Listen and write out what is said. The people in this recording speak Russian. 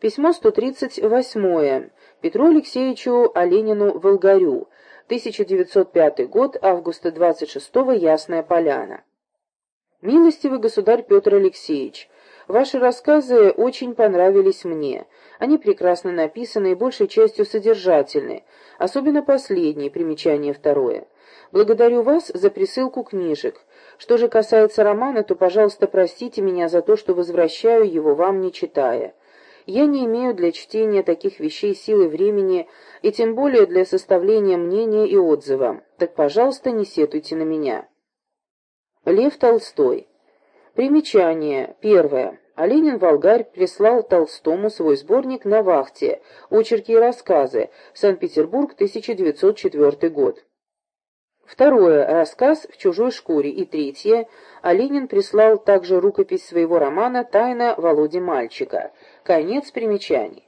Письмо 138. Петру Алексеевичу Оленину Волгарю. 1905 год, августа 26 Ясная Поляна. Милостивый государь Петр Алексеевич, ваши рассказы очень понравились мне. Они прекрасно написаны и большей частью содержательны, особенно последнее, примечание второе. Благодарю вас за присылку книжек. Что же касается романа, то, пожалуйста, простите меня за то, что возвращаю его вам, не читая. Я не имею для чтения таких вещей силы времени и тем более для составления мнения и отзыва. Так, пожалуйста, не сетуйте на меня. Лев Толстой. Примечание. Первое. Оленин Волгарь прислал Толстому свой сборник «На вахте. Очерки и рассказы. Санкт-Петербург, 1904 год». Второе. Рассказ «В чужой шкуре». И третье. Оленин прислал также рукопись своего романа «Тайна Володи Мальчика». Конец примечаний.